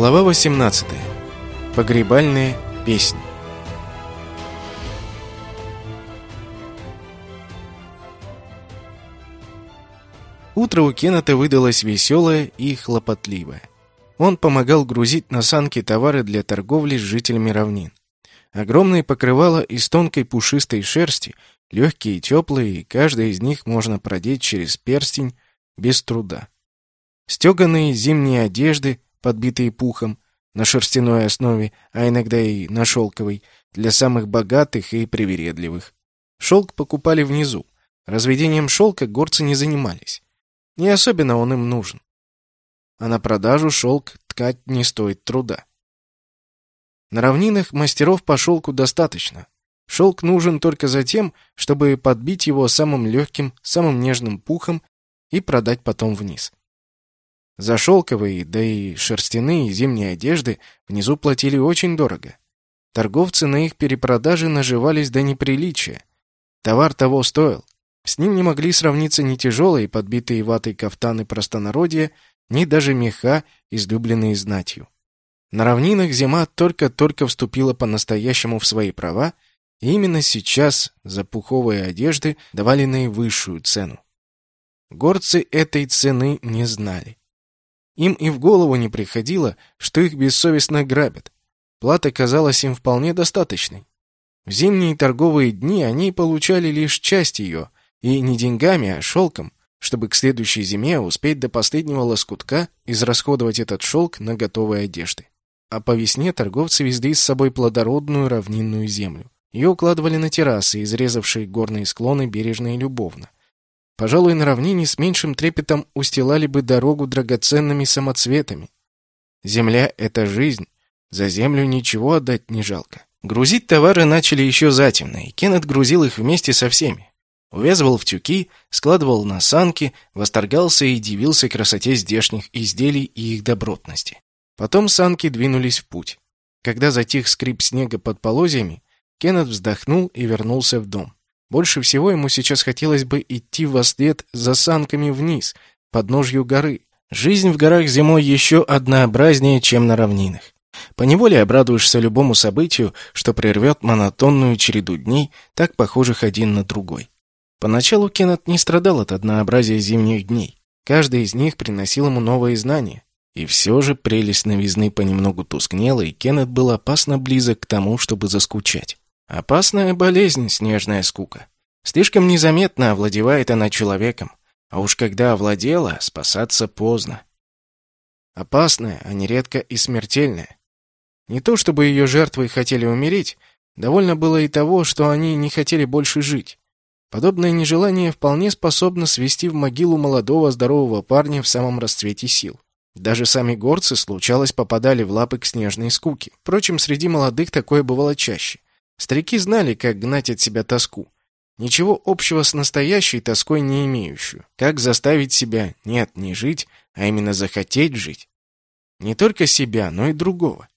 Глава 18. Погребальные песни. Утро у Кеннета выдалось веселое и хлопотливое. Он помогал грузить на санки товары для торговли с жителями равнин. Огромные покрывала из тонкой пушистой шерсти, легкие и теплые, и каждый из них можно продеть через перстень без труда. Стеганые зимние одежды, подбитые пухом, на шерстяной основе, а иногда и на шелковой, для самых богатых и привередливых. Шелк покупали внизу. Разведением шелка горцы не занимались. Не особенно он им нужен. А на продажу шелк ткать не стоит труда. На равнинах мастеров по шелку достаточно. Шелк нужен только за тем, чтобы подбить его самым легким, самым нежным пухом и продать потом вниз. За шелковые, да и шерстяные зимние одежды внизу платили очень дорого. Торговцы на их перепродаже наживались до неприличия. Товар того стоил. С ним не могли сравниться ни тяжелые, подбитые ватой кафтаны простонародья, ни даже меха, излюбленные знатью. На равнинах зима только-только вступила по-настоящему в свои права, и именно сейчас за пуховые одежды давали наивысшую цену. Горцы этой цены не знали. Им и в голову не приходило, что их бессовестно грабят. Плата казалась им вполне достаточной. В зимние торговые дни они получали лишь часть ее, и не деньгами, а шелком, чтобы к следующей зиме успеть до последнего лоскутка израсходовать этот шелк на готовые одежды. А по весне торговцы везли с собой плодородную равнинную землю. Ее укладывали на террасы, изрезавшие горные склоны бережно и любовно. Пожалуй, на равнине с меньшим трепетом устилали бы дорогу драгоценными самоцветами. Земля — это жизнь. За землю ничего отдать не жалко. Грузить товары начали еще затемно, и Кеннет грузил их вместе со всеми. Увязывал в тюки, складывал на санки, восторгался и дивился красоте здешних изделий и их добротности. Потом санки двинулись в путь. Когда затих скрип снега под полозьями, Кеннет вздохнул и вернулся в дом. Больше всего ему сейчас хотелось бы идти во след за санками вниз, под ножью горы. Жизнь в горах зимой еще однообразнее, чем на равнинах. Поневоле обрадуешься любому событию, что прервет монотонную череду дней, так похожих один на другой. Поначалу Кеннет не страдал от однообразия зимних дней. Каждый из них приносил ему новые знания. И все же прелесть новизны понемногу тускнела, и Кеннет был опасно близок к тому, чтобы заскучать. Опасная болезнь, снежная скука. Слишком незаметно овладевает она человеком. А уж когда овладела, спасаться поздно. Опасная, а нередко и смертельная. Не то чтобы ее жертвы хотели умереть, довольно было и того, что они не хотели больше жить. Подобное нежелание вполне способно свести в могилу молодого здорового парня в самом расцвете сил. Даже сами горцы, случалось, попадали в лапы к снежной скуке. Впрочем, среди молодых такое бывало чаще. Старики знали, как гнать от себя тоску. Ничего общего с настоящей тоской не имеющую. Как заставить себя, нет, не жить, а именно захотеть жить. Не только себя, но и другого.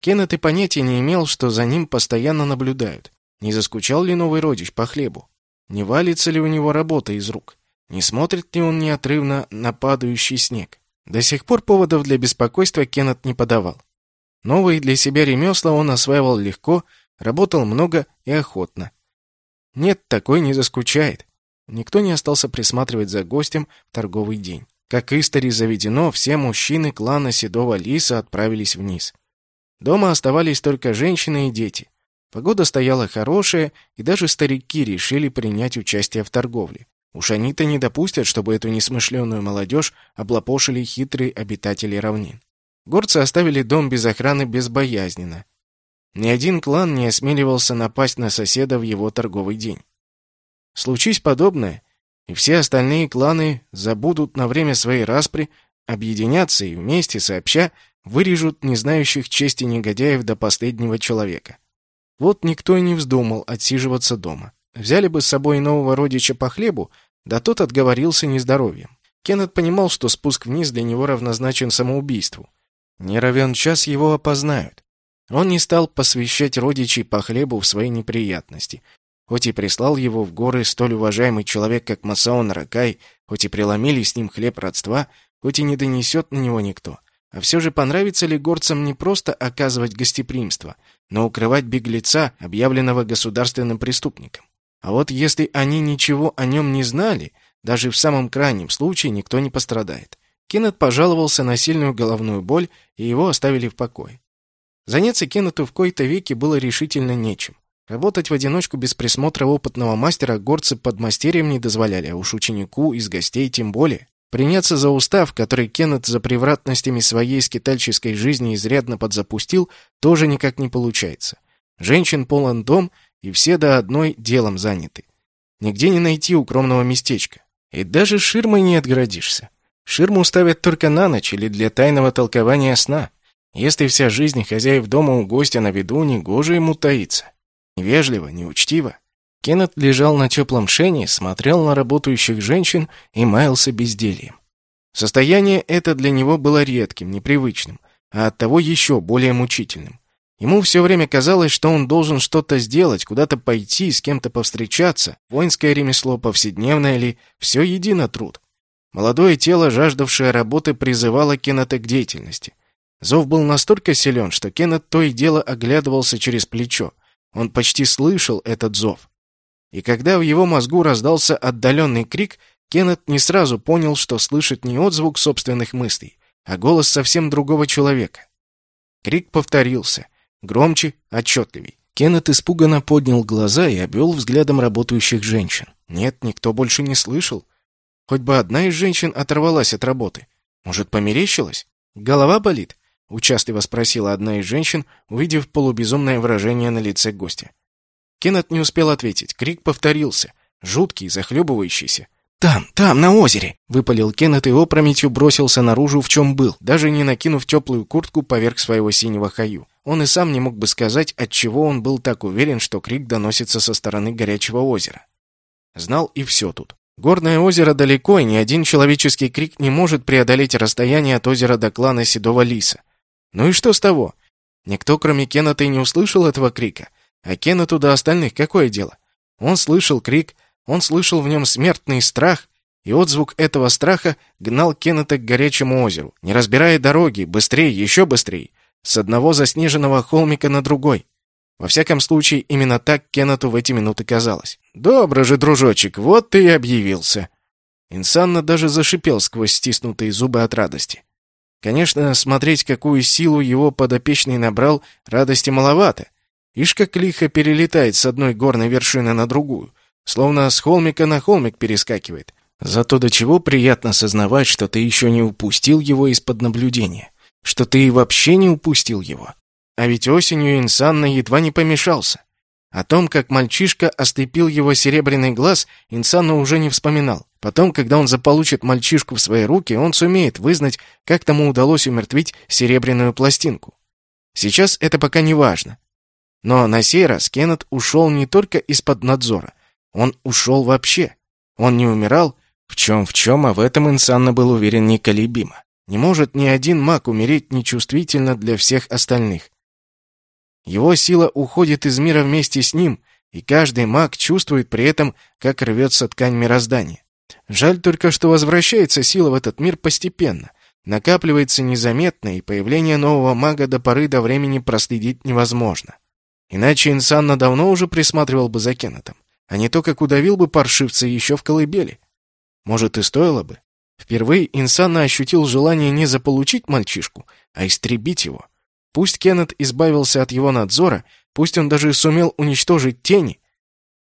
Кеннет и понятия не имел, что за ним постоянно наблюдают. Не заскучал ли новый родич по хлебу? Не валится ли у него работа из рук? Не смотрит ли он неотрывно на падающий снег? До сих пор поводов для беспокойства Кеннет не подавал. Новые для себя ремесла он осваивал легко, Работал много и охотно. Нет, такой не заскучает. Никто не остался присматривать за гостем в торговый день. Как истори заведено, все мужчины клана Седого Лиса отправились вниз. Дома оставались только женщины и дети. Погода стояла хорошая, и даже старики решили принять участие в торговле. Уж они-то не допустят, чтобы эту несмышленную молодежь облапошили хитрые обитатели равнин. Горцы оставили дом без охраны безбоязненно. Ни один клан не осмеливался напасть на соседа в его торговый день. Случись подобное, и все остальные кланы забудут на время своей распри, объединятся и вместе сообща вырежут не знающих чести негодяев до последнего человека. Вот никто и не вздумал отсиживаться дома. Взяли бы с собой нового родича по хлебу, да тот отговорился нездоровьем. Кеннет понимал, что спуск вниз для него равнозначен самоубийству. Не равен час его опознают. Он не стал посвящать родичей по хлебу в свои неприятности. Хоть и прислал его в горы столь уважаемый человек, как Масаон Ракай, хоть и преломили с ним хлеб родства, хоть и не донесет на него никто. А все же понравится ли горцам не просто оказывать гостеприимство, но укрывать беглеца, объявленного государственным преступником? А вот если они ничего о нем не знали, даже в самом крайнем случае никто не пострадает. Кеннет пожаловался на сильную головную боль, и его оставили в покое. Заняться Кеннету в кои-то веки было решительно нечем. Работать в одиночку без присмотра опытного мастера горцы под мастерием не дозволяли, а уж ученику из гостей тем более. Приняться за устав, который Кеннет за превратностями своей скитальческой жизни изрядно подзапустил, тоже никак не получается. Женщин полон дом, и все до одной делом заняты. Нигде не найти укромного местечка. И даже ширмой не отгородишься. Ширму ставят только на ночь или для тайного толкования сна. Если вся жизнь хозяев дома у гостя на виду, негоже ему таиться. Невежливо, неучтиво. Кеннет лежал на теплом шене, смотрел на работающих женщин и маялся бездельем. Состояние это для него было редким, непривычным, а оттого еще более мучительным. Ему все время казалось, что он должен что-то сделать, куда-то пойти, с кем-то повстречаться. Воинское ремесло, повседневное ли, все едино труд. Молодое тело, жаждавшее работы, призывало Кеннета к деятельности. Зов был настолько силен, что Кеннет то и дело оглядывался через плечо. Он почти слышал этот зов. И когда в его мозгу раздался отдаленный крик, Кеннет не сразу понял, что слышит не отзвук собственных мыслей, а голос совсем другого человека. Крик повторился, громче, отчетливей. Кеннет испуганно поднял глаза и обвел взглядом работающих женщин. Нет, никто больше не слышал. Хоть бы одна из женщин оторвалась от работы. Может, померещилась? Голова болит? Участливо спросила одна из женщин, увидев полубезумное выражение на лице гостя. Кеннет не успел ответить. Крик повторился. Жуткий, захлебывающийся. «Там, там, на озере!» — выпалил Кеннет и опрометью бросился наружу, в чем был, даже не накинув теплую куртку поверх своего синего хаю. Он и сам не мог бы сказать, от чего он был так уверен, что крик доносится со стороны горячего озера. Знал и все тут. Горное озеро далеко, и ни один человеческий крик не может преодолеть расстояние от озера до клана Седого Лиса. Ну и что с того? Никто, кроме Кеннета, и не услышал этого крика. А Кеннету до остальных какое дело? Он слышал крик, он слышал в нем смертный страх, и отзвук этого страха гнал Кеннета к горячему озеру, не разбирая дороги, быстрее, еще быстрее, с одного заснеженного холмика на другой. Во всяком случае, именно так Кеннету в эти минуты казалось. «Добро же, дружочек, вот ты и объявился!» Инсанна даже зашипел сквозь стиснутые зубы от радости. Конечно, смотреть, какую силу его подопечный набрал, радости маловато, Ишь, как лихо перелетает с одной горной вершины на другую, словно с холмика на холмик перескакивает. Зато до чего приятно сознавать, что ты еще не упустил его из-под наблюдения, что ты и вообще не упустил его. А ведь осенью Инсанна едва не помешался. О том, как мальчишка ослепил его серебряный глаз, Инсанна уже не вспоминал. Потом, когда он заполучит мальчишку в свои руки, он сумеет вызнать, как тому удалось умертвить серебряную пластинку. Сейчас это пока не важно. Но на сей раз Кеннет ушел не только из-под надзора. Он ушел вообще. Он не умирал, в чем в чем, а в этом Инсанна был уверен неколебимо. Не может ни один маг умереть нечувствительно для всех остальных. Его сила уходит из мира вместе с ним, и каждый маг чувствует при этом, как рвется ткань мироздания. Жаль только, что возвращается сила в этот мир постепенно, накапливается незаметно, и появление нового мага до поры до времени проследить невозможно. Иначе Инсанна давно уже присматривал бы за Кеннетом, а не то, как удавил бы паршивца еще в колыбели. Может, и стоило бы. Впервые Инсанна ощутил желание не заполучить мальчишку, а истребить его. Пусть Кеннет избавился от его надзора, пусть он даже сумел уничтожить тени.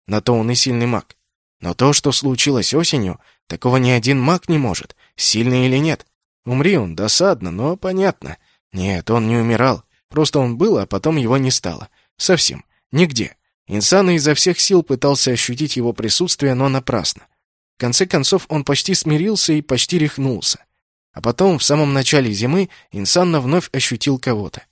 На то он и сильный маг. Но то, что случилось осенью, такого ни один маг не может, сильный или нет. Умри он, досадно, но понятно. Нет, он не умирал. Просто он был, а потом его не стало. Совсем. Нигде. Инсана изо всех сил пытался ощутить его присутствие, но напрасно. В конце концов, он почти смирился и почти рехнулся. А потом, в самом начале зимы, Инсанна вновь ощутил кого-то.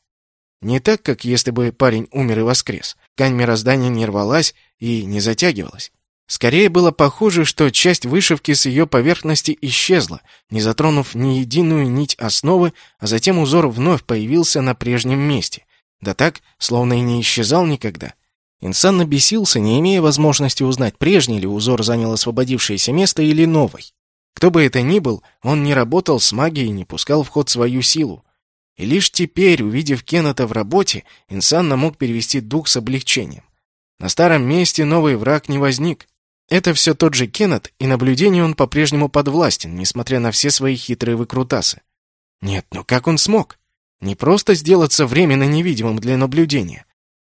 Не так, как если бы парень умер и воскрес. Ткань мироздания не рвалась и не затягивалась. Скорее было похоже, что часть вышивки с ее поверхности исчезла, не затронув ни единую нить основы, а затем узор вновь появился на прежнем месте. Да так, словно и не исчезал никогда. Инсан набесился, не имея возможности узнать, прежний ли узор занял освободившееся место или новый. Кто бы это ни был, он не работал с магией, не пускал в ход свою силу. И лишь теперь, увидев Кеннета в работе, Инсанна мог перевести дух с облегчением. На старом месте новый враг не возник. Это все тот же Кеннет, и наблюдению он по-прежнему подвластен, несмотря на все свои хитрые выкрутасы. Нет, но как он смог? Не просто сделаться временно невидимым для наблюдения,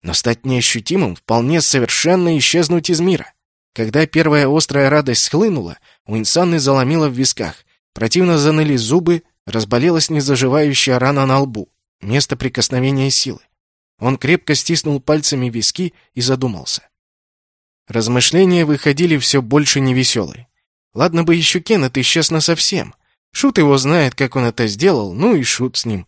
но стать неощутимым, вполне совершенно исчезнуть из мира. Когда первая острая радость схлынула, у Инсанны заломило в висках, противно заныли зубы, разболелась незаживающая рана на лбу, место прикосновения силы. Он крепко стиснул пальцами виски и задумался. Размышления выходили все больше невеселые. Ладно бы еще Кеннет исчез насовсем. Шут его знает, как он это сделал, ну и шут с ним.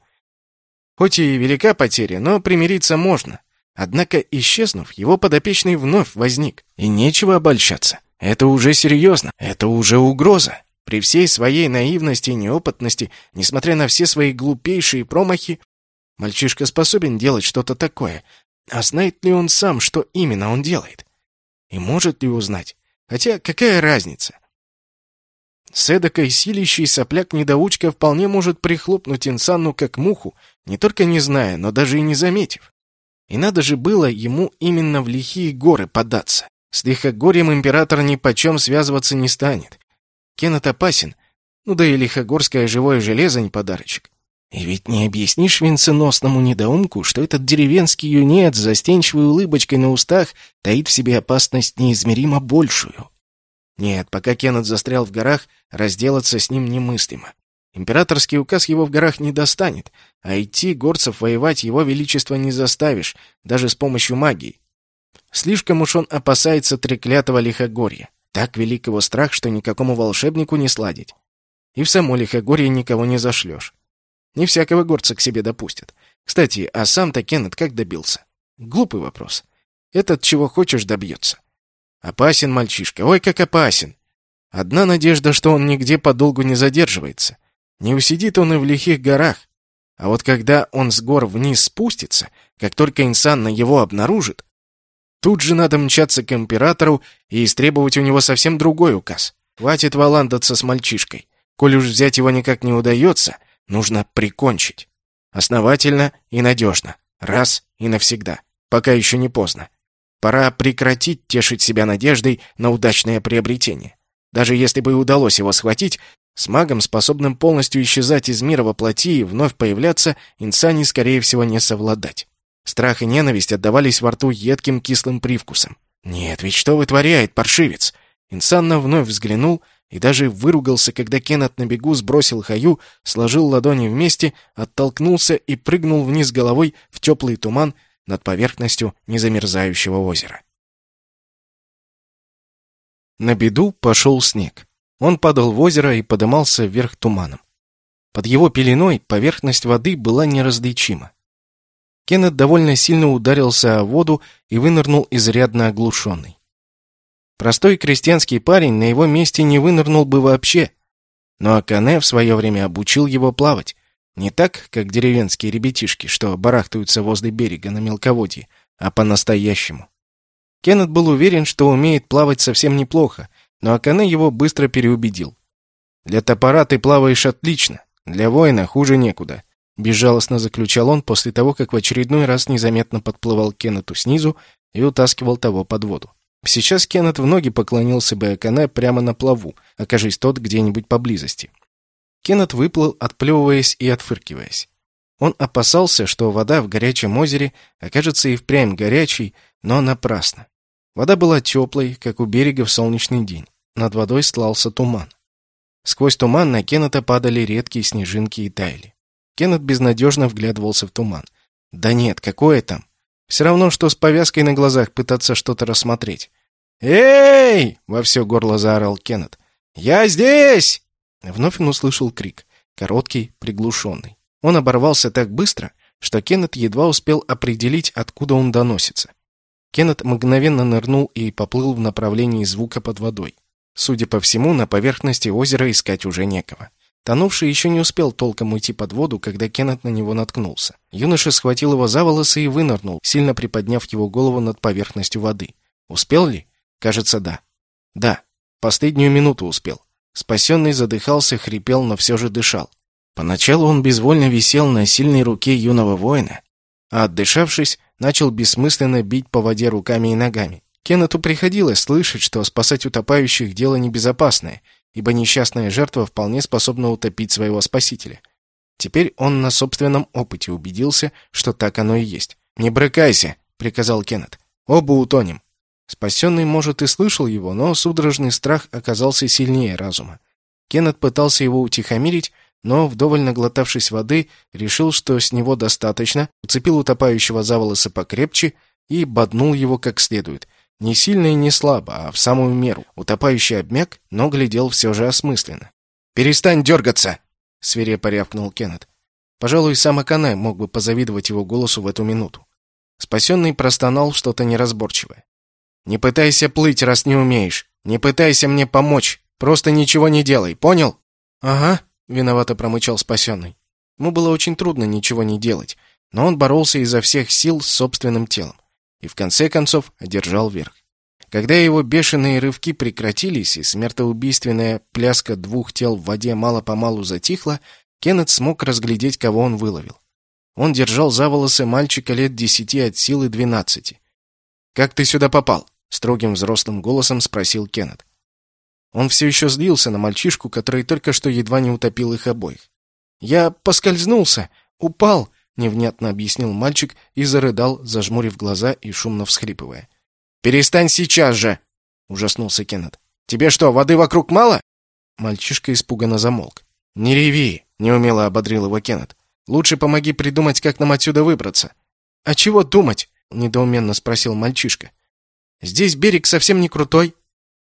Хоть и велика потеря, но примириться можно. Однако, исчезнув, его подопечный вновь возник. И нечего обольщаться. Это уже серьезно, это уже угроза. При всей своей наивности и неопытности, несмотря на все свои глупейшие промахи, мальчишка способен делать что-то такое. А знает ли он сам, что именно он делает? И может ли узнать? Хотя какая разница? С эдакой силищей сопляк-недоучка вполне может прихлопнуть Инсанну как муху, не только не зная, но даже и не заметив. И надо же было ему именно в лихие горы податься. С лихогорьем император ни почем связываться не станет. Кеннет опасен, ну да и лихогорское живое железо не подарочек. И ведь не объяснишь венценосному недоумку, что этот деревенский юнец с застенчивой улыбочкой на устах таит в себе опасность неизмеримо большую. Нет, пока Кеннет застрял в горах, разделаться с ним немыслимо. Императорский указ его в горах не достанет, а идти горцев воевать его величество не заставишь, даже с помощью магии. Слишком уж он опасается треклятого лихогорья. Так велик его страх, что никакому волшебнику не сладить. И в само лихогорье никого не зашлешь. Не всякого горца к себе допустят. Кстати, а сам-то Кеннет как добился? Глупый вопрос. Этот чего хочешь добьется. Опасен мальчишка, ой, как опасен. Одна надежда, что он нигде подолгу не задерживается. Не усидит он и в лихих горах. А вот когда он с гор вниз спустится, как только Инсанна его обнаружит, тут же надо мчаться к императору и истребовать у него совсем другой указ. Хватит валандаться с мальчишкой. Коль уж взять его никак не удается, нужно прикончить. Основательно и надежно. Раз и навсегда. Пока еще не поздно. Пора прекратить тешить себя надеждой на удачное приобретение. Даже если бы и удалось его схватить, с магом, способным полностью исчезать из мира во плоти и вновь появляться, Инсани, скорее всего, не совладать. Страх и ненависть отдавались во рту едким кислым привкусом. «Нет, ведь что вытворяет паршивец?» Инсанна вновь взглянул и даже выругался, когда Кеннет на бегу сбросил хаю, сложил ладони вместе, оттолкнулся и прыгнул вниз головой в теплый туман над поверхностью незамерзающего озера. На беду пошел снег. Он падал в озеро и подымался вверх туманом. Под его пеленой поверхность воды была неразличима. Кеннет довольно сильно ударился о воду и вынырнул изрядно оглушенный. Простой крестьянский парень на его месте не вынырнул бы вообще. Но Акане в свое время обучил его плавать. Не так, как деревенские ребятишки, что барахтаются возле берега на мелководье, а по-настоящему. Кеннет был уверен, что умеет плавать совсем неплохо, но Акане его быстро переубедил. «Для топора ты плаваешь отлично, для воина хуже некуда», безжалостно заключал он после того, как в очередной раз незаметно подплывал Кеннету снизу и утаскивал того под воду. Сейчас Кеннет в ноги поклонился бы Акане прямо на плаву, окажись тот где-нибудь поблизости. Кеннет выплыл, отплевываясь и отфыркиваясь. Он опасался, что вода в горячем озере окажется и впрямь горячей, но напрасно. Вода была теплой, как у берега в солнечный день. Над водой стлался туман. Сквозь туман на Кеннета падали редкие снежинки и таяли. Кеннет безнадежно вглядывался в туман. Да нет, какое там? Все равно, что с повязкой на глазах пытаться что-то рассмотреть. «Эй!» — во все горло заорал Кеннет. «Я здесь!» Вновь он услышал крик. Короткий, приглушенный. Он оборвался так быстро, что Кеннет едва успел определить, откуда он доносится. Кеннет мгновенно нырнул и поплыл в направлении звука под водой. Судя по всему, на поверхности озера искать уже некого. Тонувший еще не успел толком уйти под воду, когда Кеннет на него наткнулся. Юноша схватил его за волосы и вынырнул, сильно приподняв его голову над поверхностью воды. Успел ли? Кажется, да. Да, последнюю минуту успел. Спасенный задыхался, хрипел, но все же дышал. Поначалу он безвольно висел на сильной руке юного воина, а отдышавшись, начал бессмысленно бить по воде руками и ногами. Кеннету приходилось слышать, что спасать утопающих – дело небезопасное, ибо несчастная жертва вполне способна утопить своего спасителя. Теперь он на собственном опыте убедился, что так оно и есть. «Не брыкайся!» — приказал Кеннет. «Оба утонем!» Спасенный, может, и слышал его, но судорожный страх оказался сильнее разума. Кеннет пытался его утихомирить, но, вдоволь наглотавшись воды, решил, что с него достаточно, уцепил утопающего за волосы покрепче и боднул его как следует. Не сильно и не слабо, а в самую меру. Утопающий обмяк, но глядел все же осмысленно. «Перестань дергаться!» — свирепо рявкнул Кеннет. Пожалуй, сам Аканай мог бы позавидовать его голосу в эту минуту. Спасенный простонал что-то неразборчивое. «Не пытайся плыть, раз не умеешь. Не пытайся мне помочь. Просто ничего не делай, понял?» «Ага», — виновато промычал спасенный. Ему было очень трудно ничего не делать, но он боролся изо всех сил с собственным телом и в конце концов одержал верх. Когда его бешеные рывки прекратились и смертоубийственная пляска двух тел в воде мало-помалу затихла, Кеннет смог разглядеть, кого он выловил. Он держал за волосы мальчика лет десяти от силы двенадцати. «Как ты сюда попал?» — строгим взрослым голосом спросил Кеннет. Он все еще злился на мальчишку, который только что едва не утопил их обоих. «Я поскользнулся, упал», — невнятно объяснил мальчик и зарыдал, зажмурив глаза и шумно всхлипывая. «Перестань сейчас же!» — ужаснулся Кеннет. «Тебе что, воды вокруг мало?» Мальчишка испуганно замолк. «Не реви!» — неумело ободрил его Кеннет. «Лучше помоги придумать, как нам отсюда выбраться». «А чего думать?» — недоуменно спросил мальчишка. «Здесь берег совсем не крутой».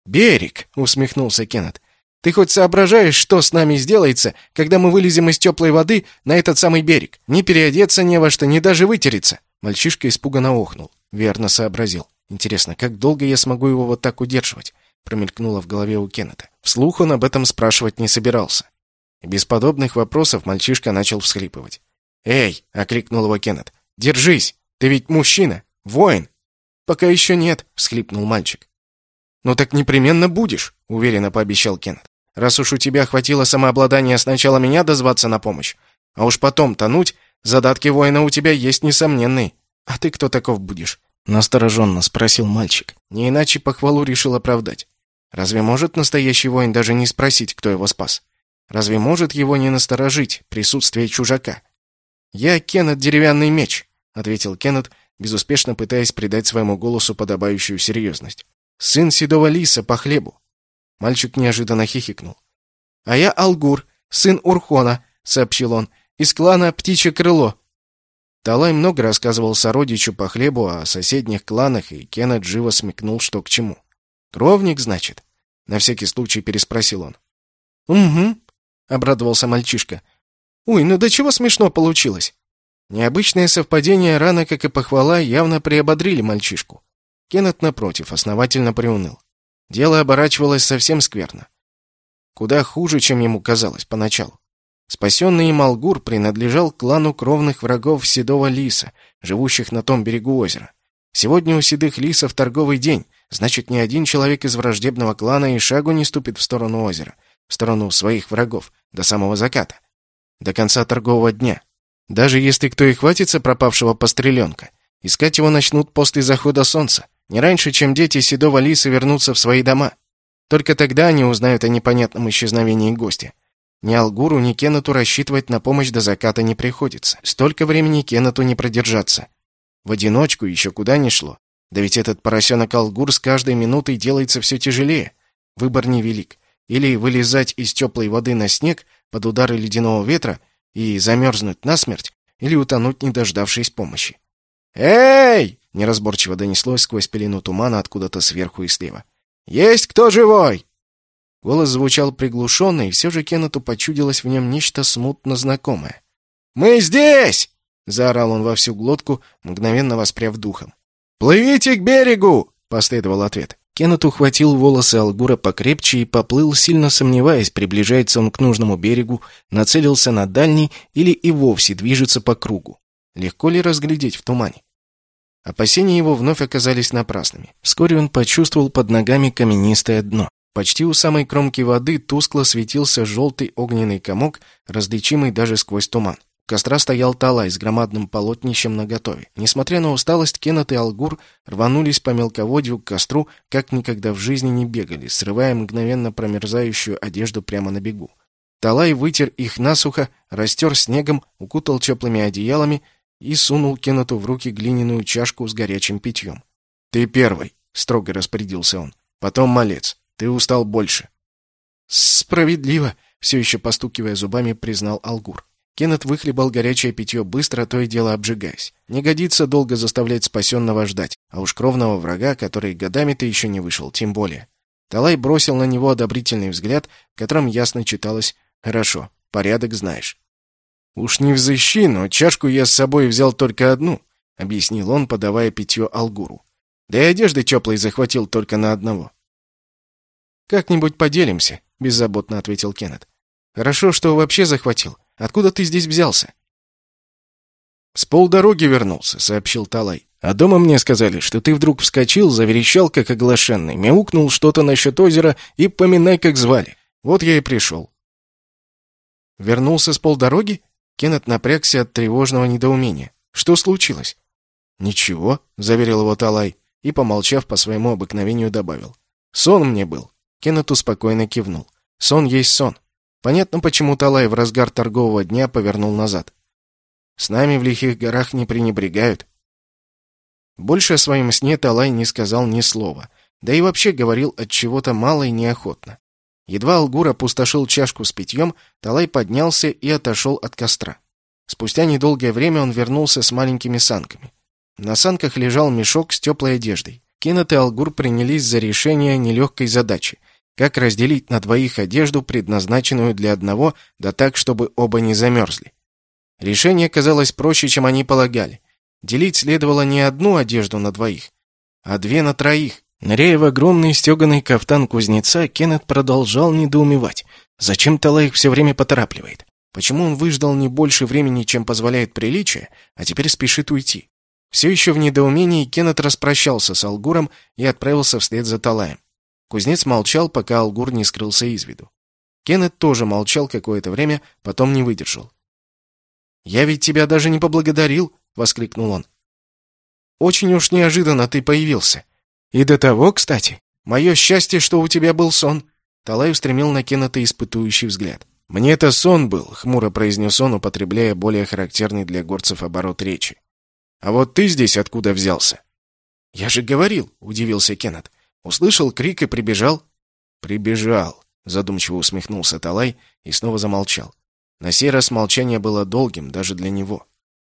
«Берег!» — усмехнулся Кеннет. «Ты хоть соображаешь, что с нами сделается, когда мы вылезем из теплой воды на этот самый берег? Не переодеться не во что, не даже вытереться!» Мальчишка испуганно охнул. Верно сообразил. Интересно, как долго я смогу его вот так удерживать? Промелькнуло в голове у Кеннета. Вслух он об этом спрашивать не собирался. Без подобных вопросов мальчишка начал всхлипывать. «Эй!» — окликнул его Кеннет. «Держись! Ты ведь мужчина! Воин!» «Пока еще нет!» — всхлипнул мальчик. «Ну так непременно будешь!» — уверенно пообещал Кеннет. «Раз уж у тебя хватило самообладания сначала меня дозваться на помощь, а уж потом тонуть, задатки воина у тебя есть несомненные. А ты кто таков будешь? Настороженно спросил мальчик. Не иначе похвалу решил оправдать. Разве может настоящий воин даже не спросить, кто его спас? Разве может его не насторожить присутствие чужака? «Я Кеннет Деревянный Меч», — ответил Кеннет, безуспешно пытаясь придать своему голосу подобающую серьезность. «Сын седого лиса по хлебу». Мальчик неожиданно хихикнул. «А я Алгур, сын Урхона», — сообщил он, — «из клана Птичье Крыло. Талай много рассказывал сородичу по хлебу о соседних кланах, и Кеннет живо смекнул, что к чему. «Кровник, значит?» — на всякий случай переспросил он. «Угу», — обрадовался мальчишка. «Ой, ну до чего смешно получилось!» Необычное совпадение, рано как и похвала, явно приободрили мальчишку. Кеннет, напротив, основательно приуныл. Дело оборачивалось совсем скверно. Куда хуже, чем ему казалось поначалу. Спасенный им Алгур принадлежал клану кровных врагов Седого Лиса, живущих на том берегу озера. Сегодня у Седых Лисов торговый день, значит, ни один человек из враждебного клана и шагу не ступит в сторону озера, в сторону своих врагов, до самого заката, до конца торгового дня. Даже если кто и хватится пропавшего постреленка, искать его начнут после захода солнца, не раньше, чем дети Седого Лиса вернутся в свои дома. Только тогда они узнают о непонятном исчезновении гостя. Ни Алгуру, ни Кеннету рассчитывать на помощь до заката не приходится. Столько времени Кеннету не продержаться. В одиночку еще куда ни шло. Да ведь этот поросенок Алгур с каждой минутой делается все тяжелее. Выбор невелик. Или вылезать из теплой воды на снег под удары ледяного ветра и замерзнуть насмерть, или утонуть, не дождавшись помощи. «Эй!» — неразборчиво донеслось сквозь пелену тумана откуда-то сверху и слева. «Есть кто живой?» Голос звучал приглушенно, и все же Кеннету почудилось в нем нечто смутно знакомое. «Мы здесь!» — заорал он во всю глотку, мгновенно воспряв духом. «Плывите к берегу!» — последовал ответ. Кеннет ухватил волосы Алгура покрепче и поплыл, сильно сомневаясь, приближается он к нужному берегу, нацелился на дальний или и вовсе движется по кругу. Легко ли разглядеть в тумане? Опасения его вновь оказались напрасными. Вскоре он почувствовал под ногами каменистое дно. Почти у самой кромки воды тускло светился желтый огненный комок, различимый даже сквозь туман. У костра стоял Талай с громадным полотнищем наготове. Несмотря на усталость, Кеннет и Алгур рванулись по мелководью к костру, как никогда в жизни не бегали, срывая мгновенно промерзающую одежду прямо на бегу. Талай вытер их насухо, растер снегом, укутал теплыми одеялами и сунул Кеннету в руки глиняную чашку с горячим питьем. «Ты первый», — строго распорядился он. «Потом малец. Ты устал больше». «Справедливо», — все еще постукивая зубами, признал Алгур. Кеннет выхлебал горячее питье быстро, то и дело обжигаясь. Не годится долго заставлять спасенного ждать, а уж кровного врага, который годами-то еще не вышел, тем более. Талай бросил на него одобрительный взгляд, в котором ясно читалось «Хорошо, порядок знаешь». «Уж не взыщи, но чашку я с собой взял только одну», — объяснил он, подавая питье Алгуру. «Да и одежды теплой захватил только на одного». «Как-нибудь поделимся», — беззаботно ответил Кеннет. «Хорошо, что вообще захватил. Откуда ты здесь взялся?» «С полдороги вернулся», — сообщил Талай. «А дома мне сказали, что ты вдруг вскочил, заверещал, как оглашенный, мяукнул что-то насчет озера и поминай, как звали. Вот я и пришел». «Вернулся с полдороги?» Кеннет напрягся от тревожного недоумения. «Что случилось?» «Ничего», — заверил его Талай и, помолчав по своему обыкновению, добавил. «Сон мне был». Кеннету спокойно кивнул. «Сон есть сон. Понятно, почему Талай в разгар торгового дня повернул назад. С нами в лихих горах не пренебрегают». Больше о своем сне Талай не сказал ни слова, да и вообще говорил от чего-то мало и неохотно. Едва Алгур опустошил чашку с питьем, Талай поднялся и отошел от костра. Спустя недолгое время он вернулся с маленькими санками. На санках лежал мешок с теплой одеждой. Кеннет и Алгур принялись за решение нелегкой задачи — как разделить на двоих одежду, предназначенную для одного, да так, чтобы оба не замерзли. Решение казалось проще, чем они полагали. Делить следовало не одну одежду на двоих, а две на троих. Ныряя в огромный стеганый кафтан кузнеца, Кеннет продолжал недоумевать. Зачем Тала их все время поторапливает? Почему он выждал не больше времени, чем позволяет приличие, а теперь спешит уйти? Все еще в недоумении Кеннет распрощался с Алгуром и отправился вслед за Талаем. Кузнец молчал, пока Алгур не скрылся из виду. Кеннет тоже молчал какое-то время, потом не выдержал. «Я ведь тебя даже не поблагодарил!» — воскликнул он. «Очень уж неожиданно ты появился. И до того, кстати, мое счастье, что у тебя был сон. Талай устремил на Кеннета испытующий взгляд. «Мне это сон был», — хмуро произнес он, употребляя более характерный для горцев оборот речи. «А вот ты здесь откуда взялся?» «Я же говорил», — удивился Кеннет. «Услышал крик и прибежал». «Прибежал», — задумчиво усмехнулся Талай и снова замолчал. На сей раз молчание было долгим, даже для него.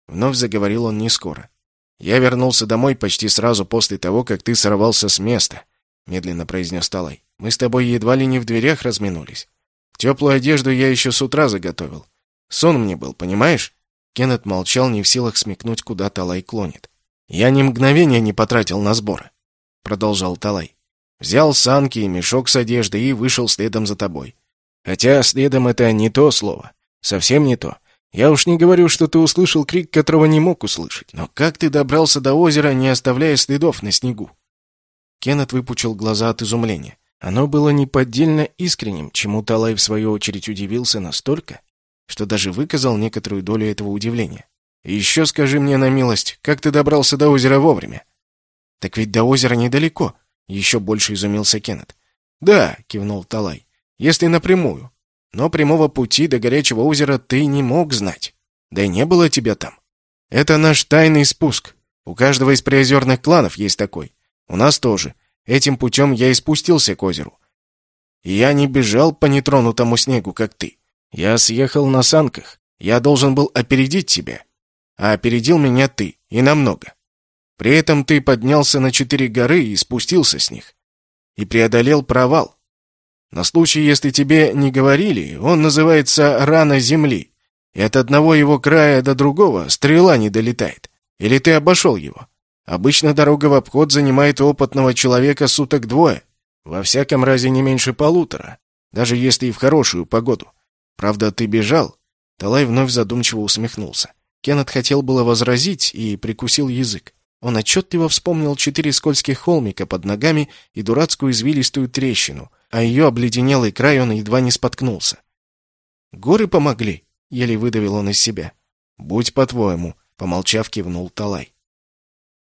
Вновь заговорил он не скоро. «Я вернулся домой почти сразу после того, как ты сорвался с места», — медленно произнес Талай. «Мы с тобой едва ли не в дверях разминулись. Теплую одежду я еще с утра заготовил. Сон мне был, понимаешь?» Кеннет молчал, не в силах смекнуть, куда Талай клонит. «Я ни мгновения не потратил на сборы», — продолжал Талай. «Взял санки и мешок с одеждой и вышел следом за тобой. Хотя следом это не то слово. Совсем не то. Я уж не говорю, что ты услышал крик, которого не мог услышать. Но как ты добрался до озера, не оставляя следов на снегу?» Кеннет выпучил глаза от изумления. Оно было неподдельно искренним, чему Талай в свою очередь удивился настолько, что даже выказал некоторую долю этого удивления. «И еще скажи мне на милость, как ты добрался до озера вовремя?» «Так ведь до озера недалеко», — еще больше изумился Кеннет. «Да», — кивнул Талай, — «если напрямую. Но прямого пути до горячего озера ты не мог знать. Да и не было тебя там. Это наш тайный спуск. У каждого из приозерных кланов есть такой. У нас тоже. Этим путем я и спустился к озеру. И я не бежал по нетронутому снегу, как ты. Я съехал на санках. Я должен был опередить тебя. А опередил меня ты, и намного. При этом ты поднялся на четыре горы и спустился с них. И преодолел провал. На случай, если тебе не говорили, он называется «рана земли». И от одного его края до другого стрела не долетает. Или ты обошел его? Обычно дорога в обход занимает опытного человека суток двое. Во всяком разе не меньше полутора. Даже если и в хорошую погоду. Правда, ты бежал. Талай вновь задумчиво усмехнулся. Кеннет хотел было возразить и прикусил язык. Он отчетливо вспомнил четыре скользких холмика под ногами и дурацкую извилистую трещину — а ее обледенелый край он едва не споткнулся. «Горы помогли», — еле выдавил он из себя. «Будь по-твоему», — помолчав, кивнул Талай.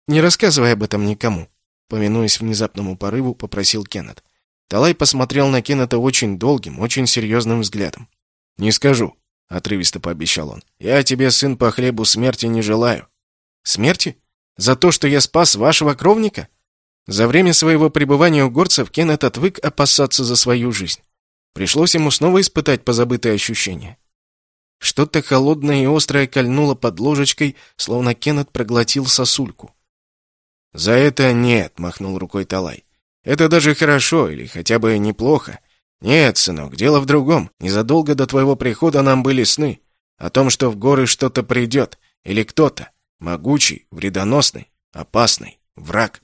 «Не рассказывай об этом никому», — повинуясь внезапному порыву, попросил Кеннет. Талай посмотрел на Кеннета очень долгим, очень серьезным взглядом. «Не скажу», — отрывисто пообещал он. «Я тебе, сын, по хлебу смерти не желаю». «Смерти? За то, что я спас вашего кровника?» За время своего пребывания у горцев Кеннет отвык опасаться за свою жизнь. Пришлось ему снова испытать позабытые ощущения. Что-то холодное и острое кольнуло под ложечкой, словно Кеннет проглотил сосульку. «За это нет», — махнул рукой Талай. «Это даже хорошо, или хотя бы неплохо. Нет, сынок, дело в другом. Незадолго до твоего прихода нам были сны. О том, что в горы что-то придет, или кто-то. Могучий, вредоносный, опасный, враг».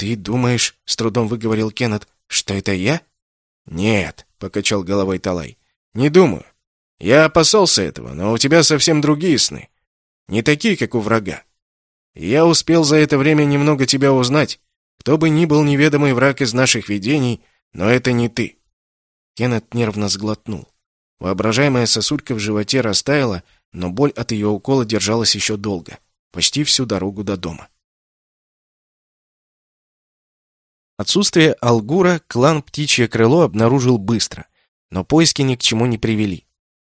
«Ты думаешь, — с трудом выговорил Кеннет, — что это я?» «Нет», — покачал головой Талай. «Не думаю. Я опасался этого, но у тебя совсем другие сны. Не такие, как у врага. Я успел за это время немного тебя узнать. Кто бы ни был неведомый враг из наших видений, но это не ты. Кеннет нервно сглотнул. Воображаемая сосулька в животе растаяла, но боль от ее укола держалась еще долго, почти всю дорогу до дома. Отсутствие Алгура клан Птичье Крыло обнаружил быстро, но поиски ни к чему не привели.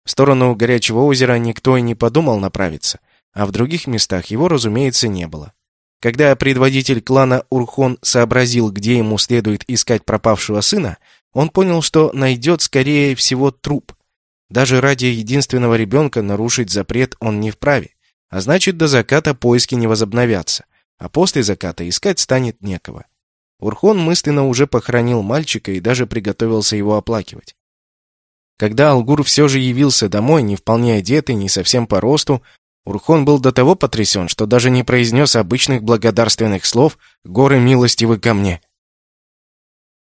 В сторону Горячего озера никто и не подумал направиться, а в других местах его, разумеется, не было. Когда предводитель клана Урхон сообразил, где ему следует искать пропавшего сына, он понял, что найдет, скорее всего, труп. Даже ради единственного ребенка нарушить запрет он не вправе, а значит, до заката поиски не возобновятся, а после заката искать станет некого. Урхон мысленно уже похоронил мальчика и даже приготовился его оплакивать. Когда Алгур все же явился домой, не вполне одетый, не совсем по росту, Урхон был до того потрясен, что даже не произнес обычных благодарственных слов «Горы милостивы ко мне».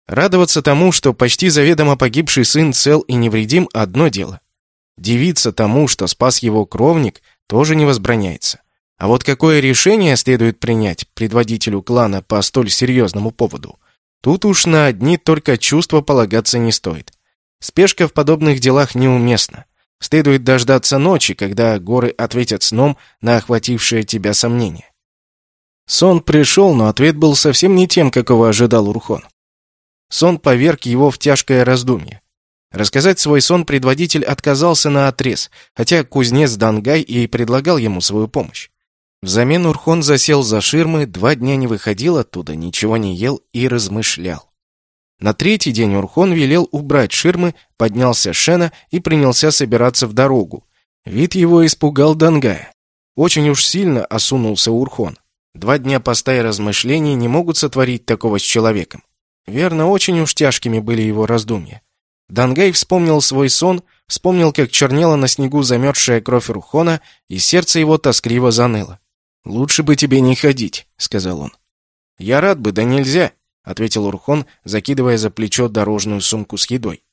Радоваться тому, что почти заведомо погибший сын цел и невредим – одно дело. Дивиться тому, что спас его кровник, тоже не возбраняется. А вот какое решение следует принять предводителю клана по столь серьезному поводу, тут уж на одни только чувства полагаться не стоит. Спешка в подобных делах неуместна. Следует дождаться ночи, когда горы ответят сном на охватившее тебя сомнение. Сон пришел, но ответ был совсем не тем, какого ожидал Урхон. Сон поверг его в тяжкое раздумье. Рассказать свой сон предводитель отказался на отрез, хотя кузнец Дангай и предлагал ему свою помощь. Взамен Урхон засел за ширмы, два дня не выходил оттуда, ничего не ел и размышлял. На третий день Урхон велел убрать ширмы, поднялся Шена и принялся собираться в дорогу. Вид его испугал Дангая. Очень уж сильно осунулся Урхон. Два дня поста и размышлений не могут сотворить такого с человеком. Верно, очень уж тяжкими были его раздумья. Дангай вспомнил свой сон, вспомнил, как чернела на снегу замерзшая кровь Урхона, и сердце его тоскливо заныло. «Лучше бы тебе не ходить», — сказал он. «Я рад бы, да нельзя ответил Урхон, закидывая за плечо дорожную сумку с едой.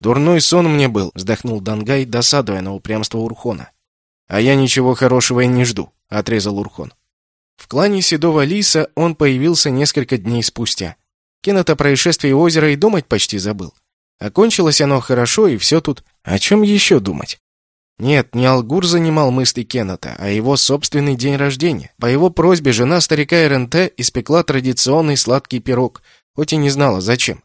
Дурной сон мне был, вздохнул Дангай, досадуя на упрямство Урхона. А я ничего хорошего и не жду, отрезал Урхон. В клане Седого Лиса он появился несколько дней спустя. Кеннет о происшествии озера и думать почти забыл. Окончилось оно хорошо, и все тут. О чем еще думать? Нет, не Алгур занимал мысли Кеннета, а его собственный день рождения. По его просьбе жена старика РНТ испекла традиционный сладкий пирог, хоть и не знала зачем.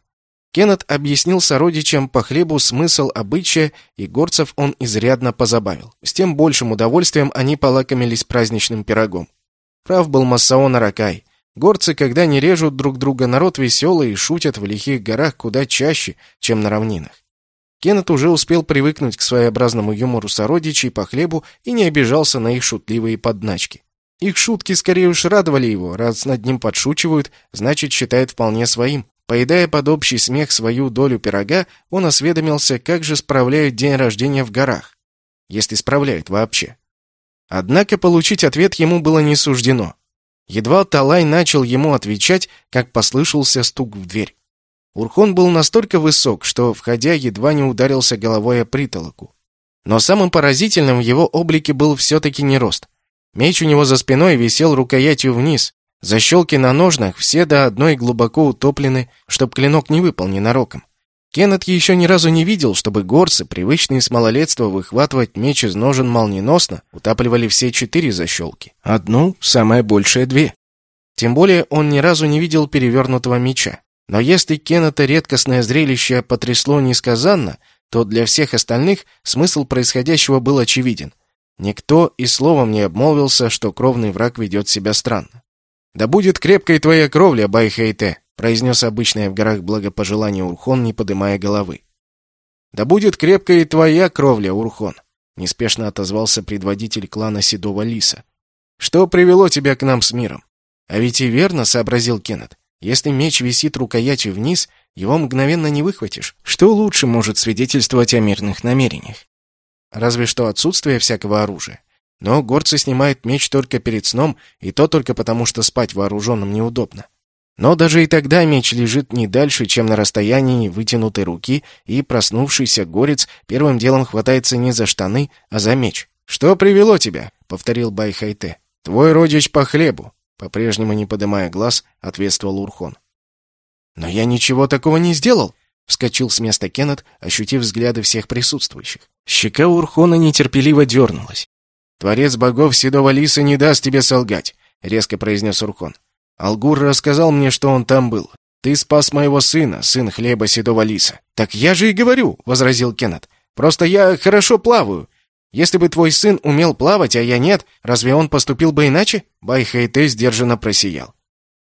Кеннет объяснил сородичам по хлебу смысл обычая, и горцев он изрядно позабавил. С тем большим удовольствием они полакомились праздничным пирогом. Прав был Массаон Аракай. Горцы, когда не режут друг друга, народ веселый и шутят в лихих горах куда чаще, чем на равнинах. Кеннет уже успел привыкнуть к своеобразному юмору сородичей по хлебу и не обижался на их шутливые подначки. Их шутки скорее уж радовали его, раз над ним подшучивают, значит, считает вполне своим. Поедая под общий смех свою долю пирога, он осведомился, как же справляют день рождения в горах. Если справляют вообще. Однако получить ответ ему было не суждено. Едва Талай начал ему отвечать, как послышался стук в дверь. Урхон был настолько высок, что, входя, едва не ударился головой о притолоку. Но самым поразительным в его облике был все-таки не рост. Меч у него за спиной висел рукоятью вниз, Защелки на ножнах все до одной глубоко утоплены, чтоб клинок не выпал ненароком. Кеннет еще ни разу не видел, чтобы горцы, привычные с малолетства выхватывать меч из ножен молниеносно, утапливали все четыре защелки. Одну, самое большее две. Тем более он ни разу не видел перевернутого меча. Но если Кеннета редкостное зрелище потрясло несказанно, то для всех остальных смысл происходящего был очевиден. Никто и словом не обмолвился, что кровный враг ведет себя странно. «Да будет крепкой твоя кровля, Байхейте», произнес обычное в горах благопожелание Урхон, не поднимая головы. «Да будет крепкой твоя кровля, Урхон», неспешно отозвался предводитель клана Седого Лиса. «Что привело тебя к нам с миром?» «А ведь и верно», — сообразил Кеннет. «Если меч висит рукоятью вниз, его мгновенно не выхватишь. Что лучше может свидетельствовать о мирных намерениях? Разве что отсутствие всякого оружия. Но горцы снимают меч только перед сном, и то только потому, что спать вооруженным неудобно. Но даже и тогда меч лежит не дальше, чем на расстоянии вытянутой руки, и проснувшийся горец первым делом хватается не за штаны, а за меч. «Что привело тебя?» — повторил Байхайте. «Твой родич по хлебу», — по-прежнему не поднимая глаз, ответствовал Урхон. «Но я ничего такого не сделал!» — вскочил с места Кеннет, ощутив взгляды всех присутствующих. Щека Урхона нетерпеливо дернулась. «Творец богов Седого Лиса не даст тебе солгать», — резко произнес Урхон. «Алгур рассказал мне, что он там был. Ты спас моего сына, сын хлеба Седого Лиса». «Так я же и говорю», — возразил Кеннет. «Просто я хорошо плаваю. Если бы твой сын умел плавать, а я нет, разве он поступил бы иначе?» Байхейте сдержанно просиял.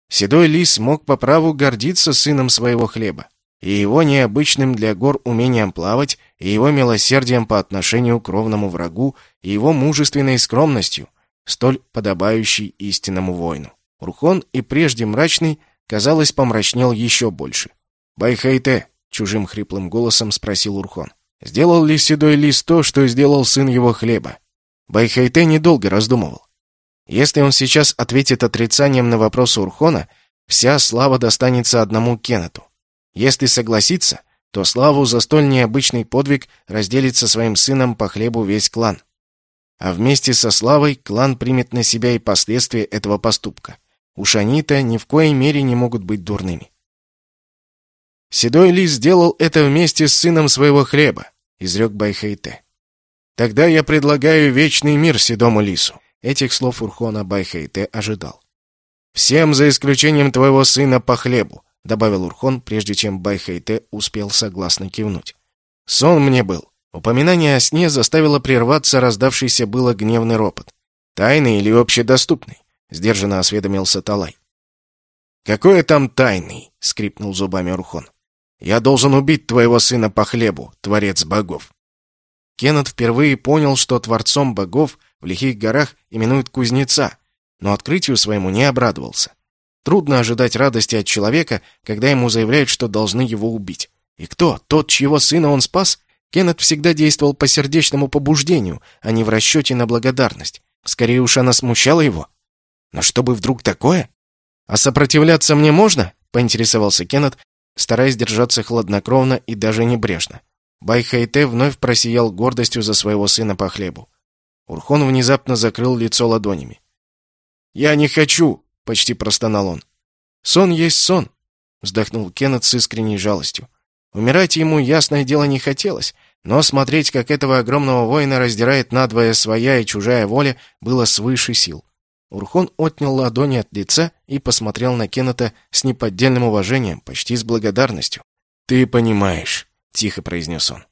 Седой Лис мог по праву гордиться сыном своего хлеба и его необычным для гор умением плавать, и его милосердием по отношению к кровному врагу, и его мужественной скромностью, столь подобающей истинному воину. Урхон и прежде мрачный, казалось, помрачнел еще больше. «Байхайте!» — чужим хриплым голосом спросил Урхон. «Сделал ли седой лис то, что сделал сын его хлеба?» Байхайте недолго раздумывал. Если он сейчас ответит отрицанием на вопрос Урхона, вся слава достанется одному Кеннету. Если согласится, то славу за столь необычный подвиг разделит со своим сыном по хлебу весь клан. А вместе со славой клан примет на себя и последствия этого поступка. Уж они-то ни в коей мере не могут быть дурными. «Седой лис сделал это вместе с сыном своего хлеба», — изрек Байхейте. «Тогда я предлагаю вечный мир седому лису». Этих слов Урхона Байхейте ожидал. «Всем, за исключением твоего сына по хлебу добавил Урхон, прежде чем Байхейте успел согласно кивнуть. Сон мне был. Упоминание о сне заставило прерваться раздавшийся было гневный ропот. Тайный или общедоступный? сдержанно осведомился Талай. Какой там тайный? скрипнул зубами Урхон. Я должен убить твоего сына по хлебу, творец богов. Кеннет впервые понял, что творцом богов в лихих горах именуют кузнеца, но открытию своему не обрадовался. Трудно ожидать радости от человека, когда ему заявляют, что должны его убить. И кто? Тот, чьего сына он спас? Кеннет всегда действовал по сердечному побуждению, а не в расчете на благодарность. Скорее уж она смущала его. Но чтобы вдруг такое? А сопротивляться мне можно? поинтересовался Кеннет, стараясь держаться хладнокровно и даже небрежно. Байхайте вновь просиял гордостью за своего сына по хлебу. Урхон внезапно закрыл лицо ладонями. «Я не хочу!» почти простонал он. Сон есть сон, вздохнул Кеннет с искренней жалостью. Умирать ему, ясное дело, не хотелось, но смотреть, как этого огромного воина раздирает надвое своя и чужая воля, было свыше сил. Урхон отнял ладони от лица и посмотрел на Кеннета с неподдельным уважением, почти с благодарностью. «Ты понимаешь», — тихо произнес он.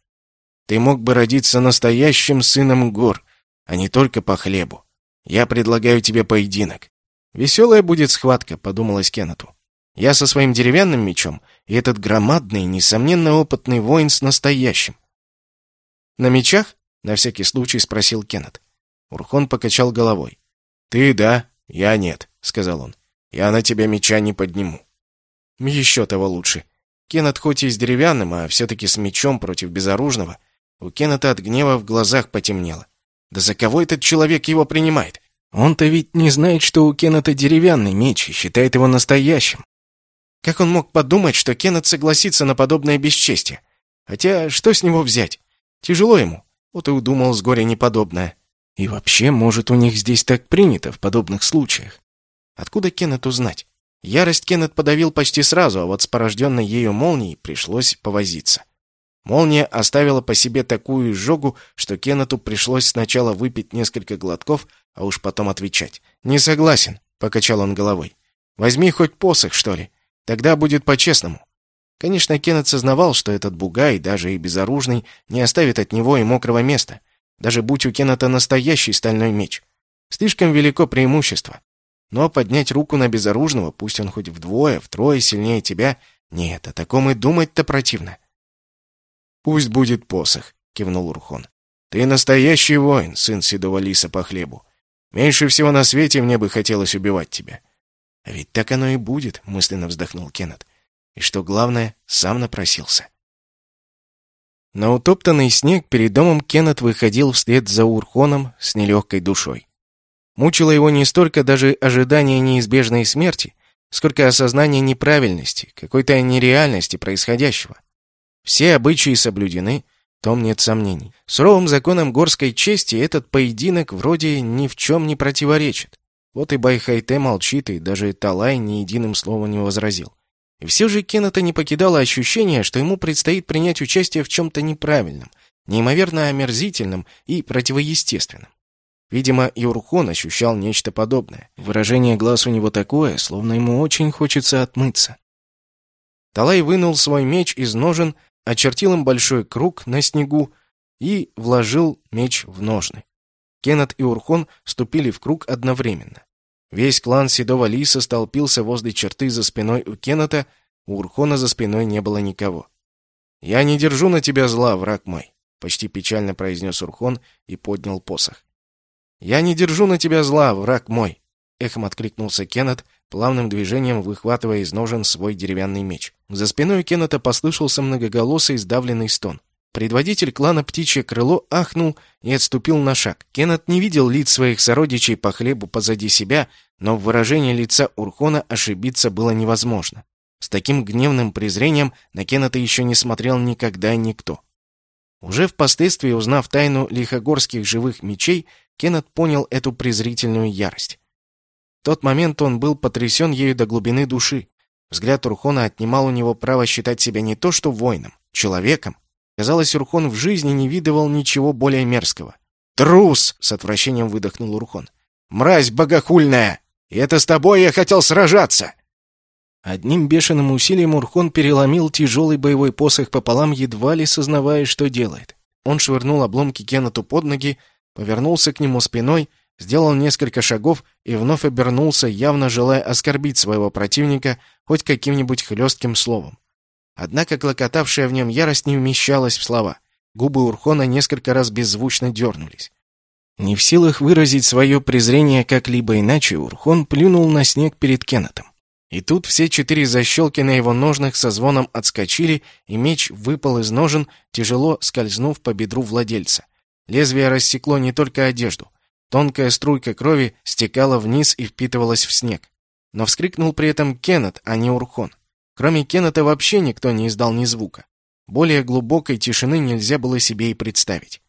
«Ты мог бы родиться настоящим сыном гор, а не только по хлебу. Я предлагаю тебе поединок. «Веселая будет схватка», — подумалось Кеннету. «Я со своим деревянным мечом, и этот громадный, несомненно опытный воин с настоящим». «На мечах?» — на всякий случай спросил Кеннет. Урхон покачал головой. «Ты да, я нет», — сказал он. «Я на тебя меча не подниму». «Еще того лучше. Кеннет хоть и с деревянным, а все-таки с мечом против безоружного, у Кеннета от гнева в глазах потемнело. Да за кого этот человек его принимает? Он-то ведь не знает, что у Кеннета деревянный меч и считает его настоящим. Как он мог подумать, что Кеннет согласится на подобное бесчестие? Хотя, что с него взять? Тяжело ему. Вот и удумал с горя неподобное. И вообще, может, у них здесь так принято в подобных случаях. Откуда Кеннет узнать? Ярость Кеннет подавил почти сразу, а вот с порожденной ею молнией пришлось повозиться. Молния оставила по себе такую изжогу, что Кеннету пришлось сначала выпить несколько глотков, а уж потом отвечать. «Не согласен», — покачал он головой. «Возьми хоть посох, что ли. Тогда будет по-честному». Конечно, Кеннет сознавал, что этот бугай, даже и безоружный, не оставит от него и мокрого места. Даже будь у Кеннета настоящий стальной меч. Слишком велико преимущество. Но поднять руку на безоружного, пусть он хоть вдвое, втрое сильнее тебя, нет, о таком и думать-то противно. «Пусть будет посох», — кивнул Урхон. «Ты настоящий воин, сын седого лиса по хлебу. Меньше всего на свете мне бы хотелось убивать тебя». «А ведь так оно и будет», — мысленно вздохнул Кеннет. «И что главное, сам напросился». На утоптанный снег перед домом Кеннет выходил вслед за Урхоном с нелегкой душой. Мучило его не столько даже ожидание неизбежной смерти, сколько осознание неправильности, какой-то нереальности происходящего. Все обычаи соблюдены, в том нет сомнений. Суровым законам горской чести этот поединок вроде ни в чем не противоречит. Вот и Байхайте молчит, и даже Талай ни единым словом не возразил. Все же Кеннета не покидало ощущение, что ему предстоит принять участие в чем-то неправильном, неимоверно омерзительном и противоестественном. Видимо, Юрхон ощущал нечто подобное. Выражение глаз у него такое, словно ему очень хочется отмыться. Талай вынул свой меч из ножен очертил им большой круг на снегу и вложил меч в ножны. Кеннет и Урхон ступили в круг одновременно. Весь клан Седого Лиса столпился возле черты за спиной у Кеннета, у Урхона за спиной не было никого. «Я не держу на тебя зла, враг мой», — почти печально произнес Урхон и поднял посох. «Я не держу на тебя зла, враг мой», — эхом откликнулся Кеннет, плавным движением выхватывая из ножен свой деревянный меч. За спиной Кеннета послышался многоголосый сдавленный стон. Предводитель клана «Птичье крыло» ахнул и отступил на шаг. Кеннет не видел лиц своих сородичей по хлебу позади себя, но в выражении лица Урхона ошибиться было невозможно. С таким гневным презрением на Кеннета еще не смотрел никогда никто. Уже впоследствии, узнав тайну лихогорских живых мечей, Кеннет понял эту презрительную ярость тот момент он был потрясен ею до глубины души. Взгляд Урхона отнимал у него право считать себя не то что воином, человеком. Казалось, Урхон в жизни не видывал ничего более мерзкого. «Трус!» — с отвращением выдохнул Урхон. «Мразь богохульная! И это с тобой я хотел сражаться!» Одним бешеным усилием Урхон переломил тяжелый боевой посох пополам, едва ли сознавая, что делает. Он швырнул обломки Кеннету под ноги, повернулся к нему спиной — сделал несколько шагов и вновь обернулся, явно желая оскорбить своего противника хоть каким-нибудь хлестким словом. Однако клокотавшая в нем ярость не вмещалась в слова. Губы Урхона несколько раз беззвучно дернулись. Не в силах выразить свое презрение как-либо иначе, Урхон плюнул на снег перед Кеннетом. И тут все четыре защелки на его ножнах со звоном отскочили, и меч выпал из ножен, тяжело скользнув по бедру владельца. Лезвие рассекло не только одежду. Тонкая струйка крови стекала вниз и впитывалась в снег. Но вскрикнул при этом Кеннет, а не Урхон. Кроме Кеннета вообще никто не издал ни звука. Более глубокой тишины нельзя было себе и представить.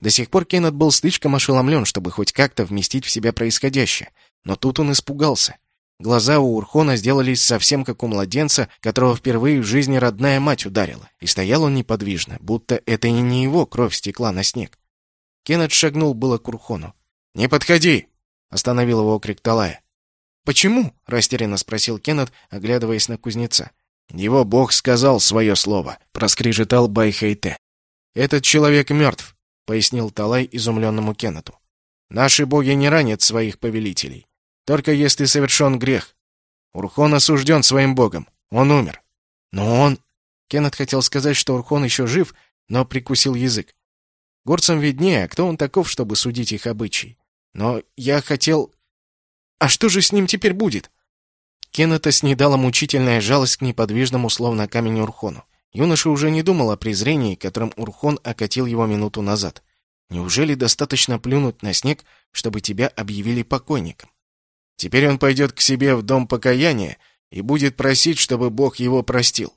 До сих пор Кеннет был слишком ошеломлен, чтобы хоть как-то вместить в себя происходящее. Но тут он испугался. Глаза у Урхона сделались совсем как у младенца, которого впервые в жизни родная мать ударила. И стоял он неподвижно, будто это и не его кровь стекла на снег. Кеннет шагнул было к Урхону. «Не подходи!» — остановил его окрик Талая. «Почему?» — растерянно спросил Кеннет, оглядываясь на кузнеца. «Его бог сказал свое слово», — проскрежетал Байхейте. «Этот человек мертв», — пояснил Талай изумленному Кеннету. «Наши боги не ранят своих повелителей. Только если совершен грех. Урхон осужден своим богом. Он умер. Но он...» Кеннет хотел сказать, что Урхон еще жив, но прикусил язык. Горцам виднее, кто он таков, чтобы судить их обычаи. Но я хотел... А что же с ним теперь будет? Кеннета снедала мучительная жалость к неподвижному, словно камень Урхону. Юноша уже не думал о презрении, которым Урхон окатил его минуту назад. Неужели достаточно плюнуть на снег, чтобы тебя объявили покойником? Теперь он пойдет к себе в дом покаяния и будет просить, чтобы Бог его простил.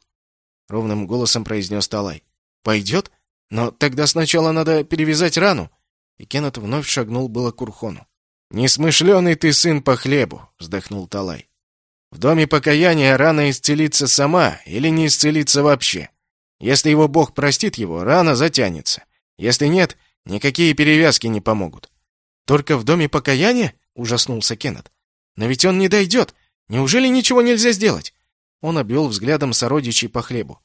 Ровным голосом произнес Талай. Пойдет? Но тогда сначала надо перевязать рану. И Кеннет вновь шагнул было к Урхону. «Несмышленый ты сын по хлебу», — вздохнул Талай. «В доме покаяния рана исцелится сама или не исцелится вообще. Если его Бог простит его, рана затянется. Если нет, никакие перевязки не помогут». «Только в доме покаяния?» — ужаснулся Кеннет. «Но ведь он не дойдет. Неужели ничего нельзя сделать?» Он обвел взглядом сородичей по хлебу.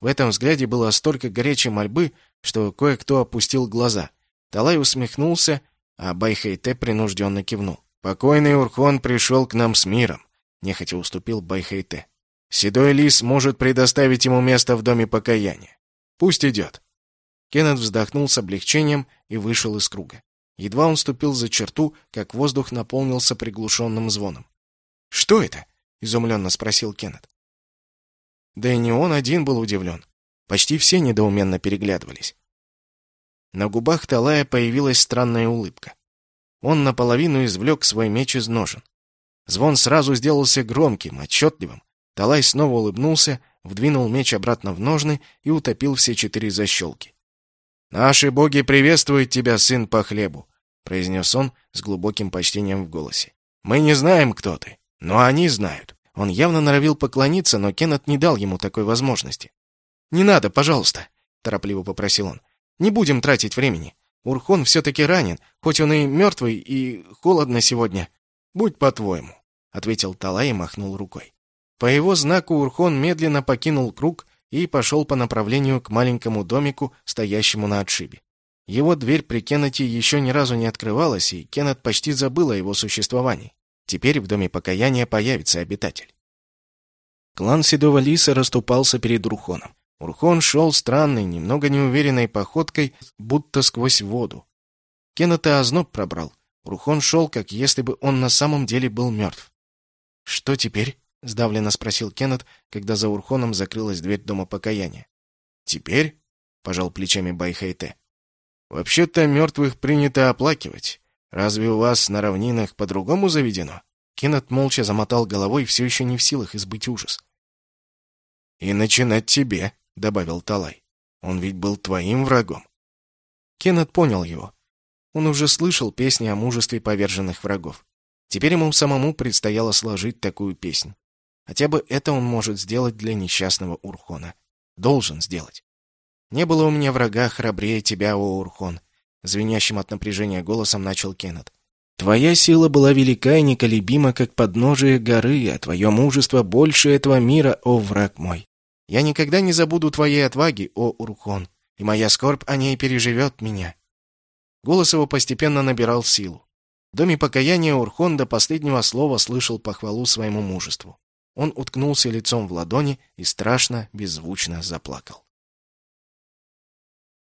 В этом взгляде было столько горячей мольбы, что кое-кто опустил глаза. Талай усмехнулся, а Байхейте принужденно кивнул. «Покойный Урхон пришел к нам с миром», — нехотя уступил Байхейте. «Седой лис может предоставить ему место в доме покаяния. Пусть идет». Кеннет вздохнул с облегчением и вышел из круга. Едва он ступил за черту, как воздух наполнился приглушенным звоном. «Что это?» — изумленно спросил Кеннет. Да и не он один был удивлен. Почти все недоуменно переглядывались. На губах Талая появилась странная улыбка. Он наполовину извлек свой меч из ножен. Звон сразу сделался громким, отчетливым. Талай снова улыбнулся, вдвинул меч обратно в ножны и утопил все четыре защелки. «Наши боги приветствуют тебя, сын по хлебу», — произнес он с глубоким почтением в голосе. «Мы не знаем, кто ты, но они знают. Он явно норовил поклониться, но Кеннет не дал ему такой возможности. «Не надо, пожалуйста», — торопливо попросил он. «Не будем тратить времени. Урхон все-таки ранен, хоть он и мертвый, и холодно сегодня». «Будь по-твоему», — ответил Талай и махнул рукой. По его знаку Урхон медленно покинул круг и пошел по направлению к маленькому домику, стоящему на отшибе. Его дверь при Кеннете еще ни разу не открывалась, и Кеннет почти забыл о его существовании. Теперь в доме покаяния появится обитатель. Клан Седого Лиса расступался перед Урхоном. Урхон шел странной, немного неуверенной походкой, будто сквозь воду. Кеннета озноб пробрал. Урхон шел, как если бы он на самом деле был мертв. «Что теперь?» — сдавленно спросил Кеннет, когда за Урхоном закрылась дверь дома покаяния. «Теперь?» — пожал плечами Байхайте. «Вообще-то мертвых принято оплакивать. Разве у вас на равнинах по-другому заведено? Кеннет молча замотал головой, все еще не в силах избыть ужас. «И начинать тебе», — добавил Талай. «Он ведь был твоим врагом». Кеннет понял его. Он уже слышал песни о мужестве поверженных врагов. Теперь ему самому предстояло сложить такую песнь. Хотя бы это он может сделать для несчастного Урхона. Должен сделать. Не было у меня врага храбрее тебя, о Урхон звенящим от напряжения голосом начал Кеннет. Твоя сила была велика и неколебима, как подножие горы, а твое мужество больше этого мира, о враг мой. Я никогда не забуду твоей отваги, о Урхон, и моя скорбь о ней переживет меня. Голос его постепенно набирал силу. В доме покаяния Урхон до последнего слова слышал похвалу своему мужеству. Он уткнулся лицом в ладони и страшно, беззвучно заплакал.